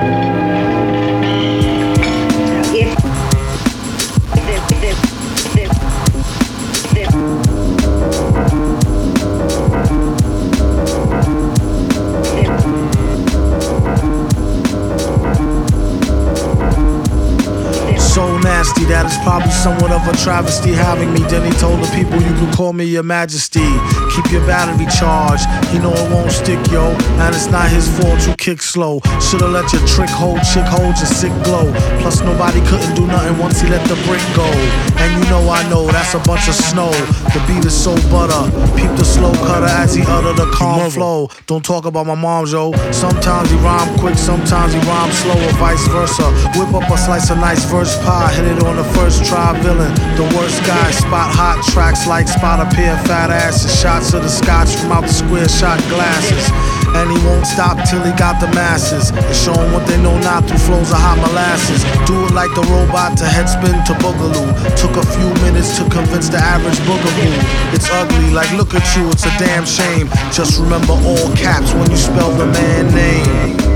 Thank you. That is probably somewhat of a travesty having me. Then he told the people you can call me your majesty. Keep your battery charged. He know it won't stick, yo. And it's not his fault you kick slow. Should've let your trick hold, chick hold your sick glow. Plus nobody couldn't do nothing once he let the brick go. And you know I know that's a bunch of snow. The beat is so butter. Peep the slow cutter as he utter the calm flow. Don't talk about my mom, yo. Sometimes he rhyme quick, sometimes he rhyme slow, or vice versa. Whip up a slice of nice verse pie, hit it on the first try villain. The worst guy, spot hot tracks like spot a pair fat asses. Shots of the scotch from out the square shot glasses. And he won't stop till he got the masses. And show them what they know not through flows of hot molasses. Do it like the robot to headspin to boogaloo. Took a few minutes to convince the average boogaboo. It's ugly, like look at you, it's a damn shame. Just remember all caps when you spell the man name.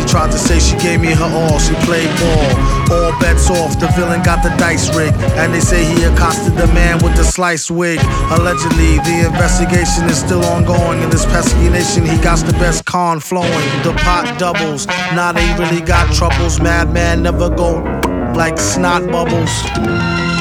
She tried to say she gave me her all. She played ball. All bets off. The villain got the dice rig. And they say he accosted the man with the slice wig. Allegedly, the investigation is still ongoing. In this pesky nation, he got the best con flowing. The pot doubles. Now they really got troubles. Madman never go like snot bubbles.